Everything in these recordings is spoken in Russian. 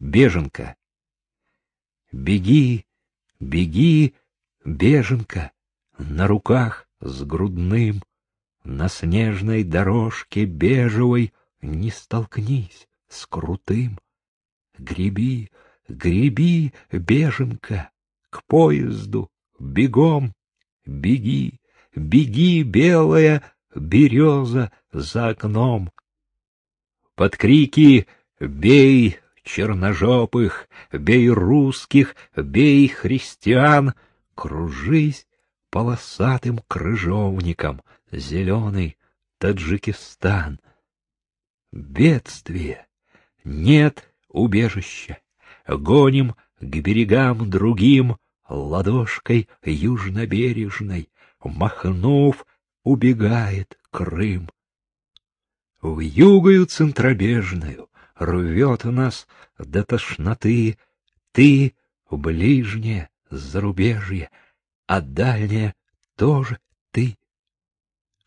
беженка. Беги, беги, беженка, на руках с грудным, на снежной дорожке бежевой не столкнись с крутым. Греби, греби, беженка, к поезду, бегом, беги, беги, белая береза за окном. Под крики «Бей черножопых, бей русских, бей христиан!» Кружись полосатым крыжовником, зеленый Таджикистан. Бедствие, нет убежища, гоним к берегам другим, ладошкой южнобережной, махнув, убегает Крым. В югою центробежную рвет нас до тошноты ты, ближнее зарубежье, а дальнее тоже ты.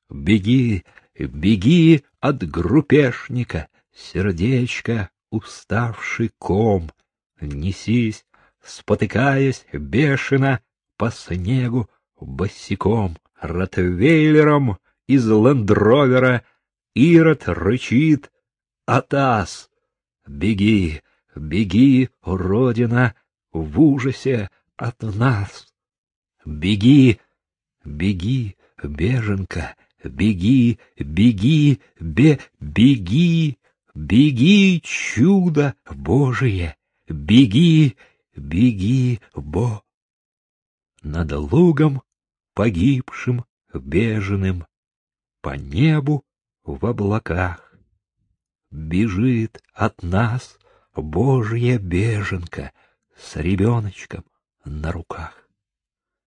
Беги, беги от группешника, сердечко, уставший ком, несись, спотыкаясь бешено по снегу босиком, ротвейлером из лендровера Ирод рычит «Атас! Беги, беги, Родина, в ужасе от нас! Беги, беги, беженка, беги, беги, бе, беги, беги, чудо Божие, беги, беги, Бо. Над лугом погибшим, беженым, по небу в облаках. Бежит от нас Божья беженка с ребеночком на руках.